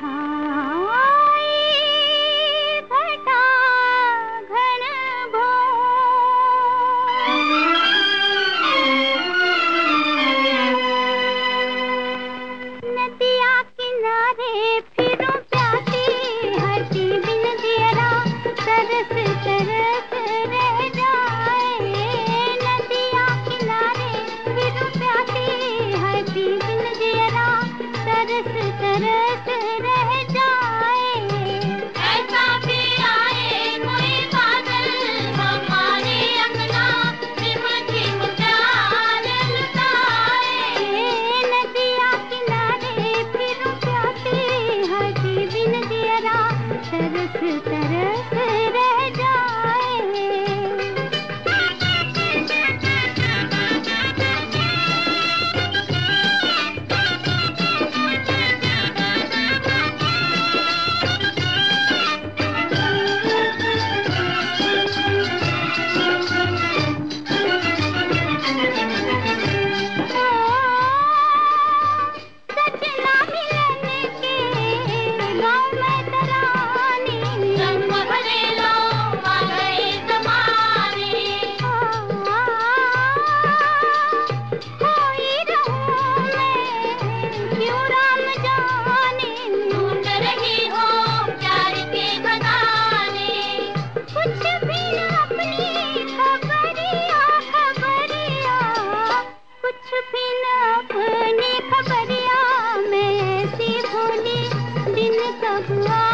time. कबुआ